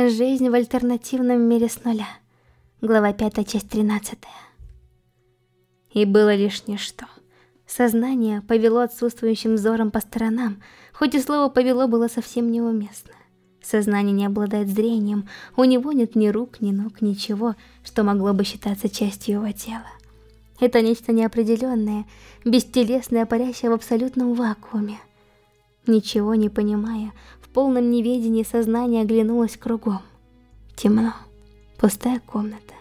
Жизнь в альтернативном мире с нуля. Глава 5, часть 13. И было лишь ничто. Сознание повело отсутствующим взором по сторонам, хоть и слово «повело» было совсем неуместно. Сознание не обладает зрением, у него нет ни рук, ни ног, ничего, что могло бы считаться частью его тела. Это нечто неопределенное, бестелесное, парящее в абсолютном вакууме. Ничего не понимая, полном неведении сознание оглянулось кругом. Темно. Пустая комната.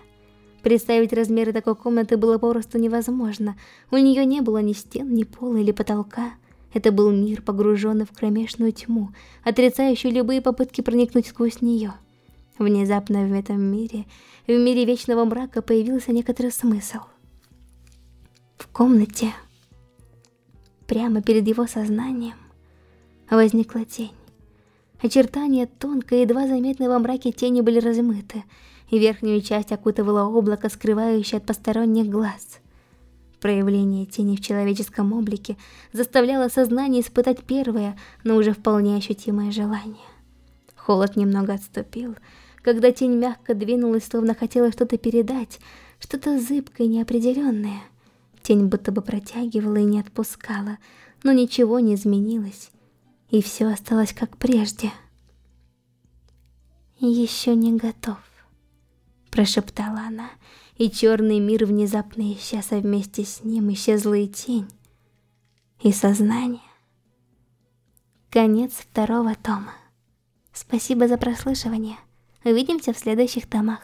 Представить размеры такой комнаты было попросту невозможно. У нее не было ни стен, ни пола или потолка. Это был мир, погруженный в кромешную тьму, отрицающий любые попытки проникнуть сквозь нее. Внезапно в этом мире, в мире вечного мрака, появился некоторый смысл. В комнате, прямо перед его сознанием, возникла тень. Очертания тонкой, едва заметной во мраке тени были размыты, и верхнюю часть окутывало облако, скрывающее от посторонних глаз. Проявление тени в человеческом облике заставляло сознание испытать первое, но уже вполне ощутимое желание. Холод немного отступил, когда тень мягко двинулась, словно хотела что-то передать, что-то зыбкое и неопределенное. Тень будто бы протягивала и не отпускала, но ничего не изменилось и все осталось как прежде. «Еще не готов», — прошептала она, и черный мир внезапно исчез, а вместе с ним исчезла и тень, и сознание. Конец второго тома. Спасибо за прослушивание. Увидимся в следующих томах.